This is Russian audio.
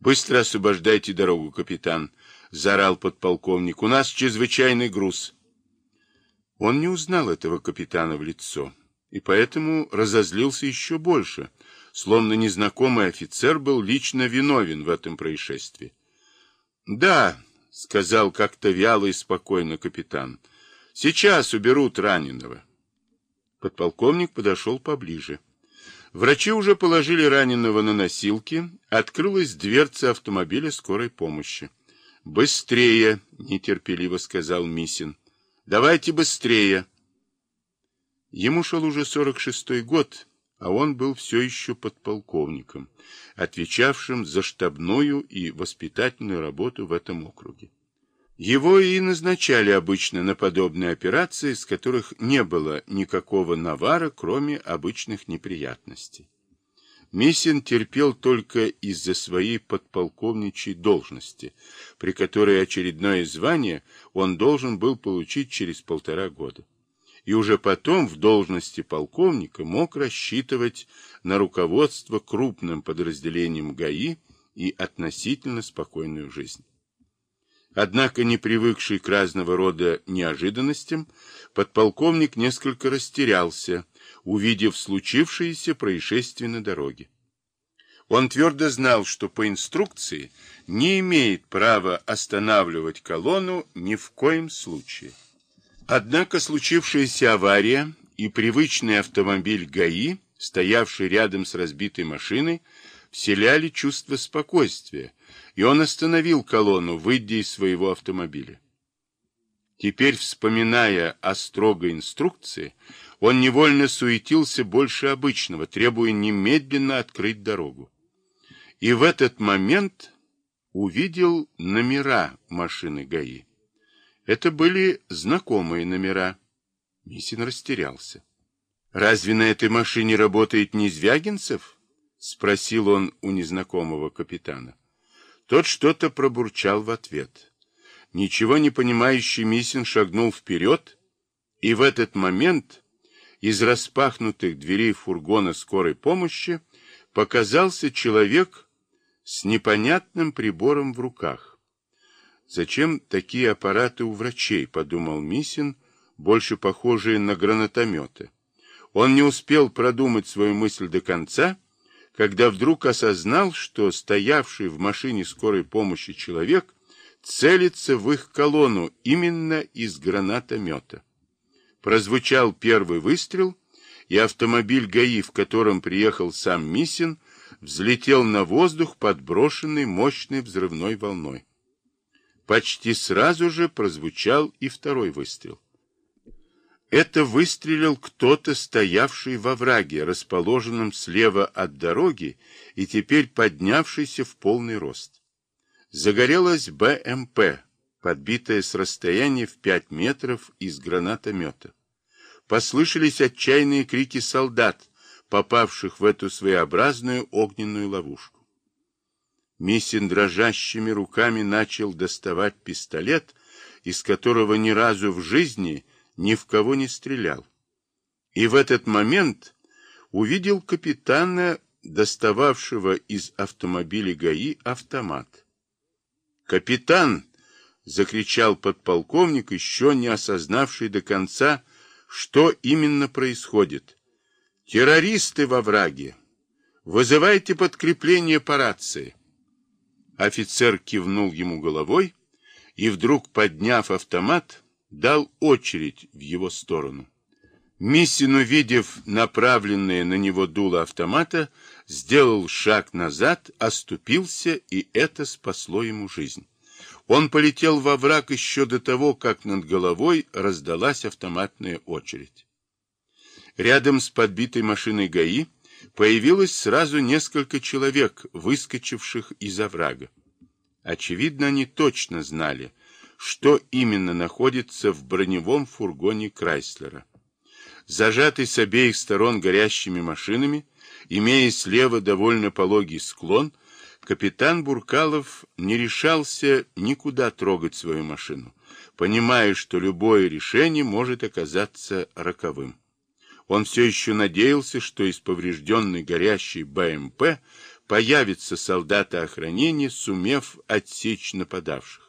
Быстро освобождайте дорогу, капитан, заорал подполковник. У нас чрезвычайный груз. Он не узнал этого капитана в лицо и поэтому разозлился еще больше, словно незнакомый офицер был лично виновен в этом происшествии. «Да», — сказал как-то вяло и спокойно капитан, — «сейчас уберут раненого». Подполковник подошел поближе. Врачи уже положили раненого на носилки, открылась дверца автомобиля скорой помощи. «Быстрее!» — нетерпеливо сказал Мисин. «Давайте быстрее!» Ему шел уже сорок шестой год, а он был все еще подполковником, отвечавшим за штабную и воспитательную работу в этом округе. Его и назначали обычно на подобные операции, с которых не было никакого навара, кроме обычных неприятностей. Миссин терпел только из-за своей подполковничьей должности, при которой очередное звание он должен был получить через полтора года и уже потом в должности полковника мог рассчитывать на руководство крупным подразделением ГАИ и относительно спокойную жизнь. Однако, не привыкший к разного рода неожиданностям, подполковник несколько растерялся, увидев случившееся происшествие на дороге. Он твердо знал, что по инструкции не имеет права останавливать колонну ни в коем случае. Однако случившаяся авария и привычный автомобиль ГАИ, стоявший рядом с разбитой машиной, вселяли чувство спокойствия, и он остановил колонну, выйдя из своего автомобиля. Теперь, вспоминая о строгой инструкции, он невольно суетился больше обычного, требуя немедленно открыть дорогу. И в этот момент увидел номера машины ГАИ. Это были знакомые номера. Мисин растерялся. «Разве на этой машине работает не Звягинцев?» — спросил он у незнакомого капитана. Тот что-то пробурчал в ответ. Ничего не понимающий Мисин шагнул вперед, и в этот момент из распахнутых дверей фургона скорой помощи показался человек с непонятным прибором в руках. Зачем такие аппараты у врачей, подумал Мисин, больше похожие на гранатометы. Он не успел продумать свою мысль до конца, когда вдруг осознал, что стоявший в машине скорой помощи человек целится в их колонну именно из гранатомета. Прозвучал первый выстрел, и автомобиль ГАИ, в котором приехал сам Мисин, взлетел на воздух, подброшенный мощной взрывной волной. Почти сразу же прозвучал и второй выстрел. Это выстрелил кто-то, стоявший во враге, расположенном слева от дороги и теперь поднявшийся в полный рост. Загорелась БМП, подбитая с расстояния в пять метров из гранатомета. Послышались отчаянные крики солдат, попавших в эту своеобразную огненную ловушку. Миссин дрожащими руками начал доставать пистолет, из которого ни разу в жизни ни в кого не стрелял. И в этот момент увидел капитана, достававшего из автомобиля ГАИ автомат. «Капитан!» — закричал подполковник, еще не осознавший до конца, что именно происходит. «Террористы во враге! Вызывайте подкрепление по рации!» Офицер кивнул ему головой и, вдруг подняв автомат, дал очередь в его сторону. Миссин, увидев направленное на него дуло автомата, сделал шаг назад, оступился, и это спасло ему жизнь. Он полетел во враг еще до того, как над головой раздалась автоматная очередь. Рядом с подбитой машиной ГАИ появилось сразу несколько человек, выскочивших из оврага. Очевидно, они точно знали, что именно находится в броневом фургоне Крайслера. Зажатый с обеих сторон горящими машинами, имея слева довольно пологий склон, капитан Буркалов не решался никуда трогать свою машину, понимая, что любое решение может оказаться роковым. Он все еще надеялся, что из поврежденной горящей БМП появятся солдаты охранения, сумев отсечь нападавших.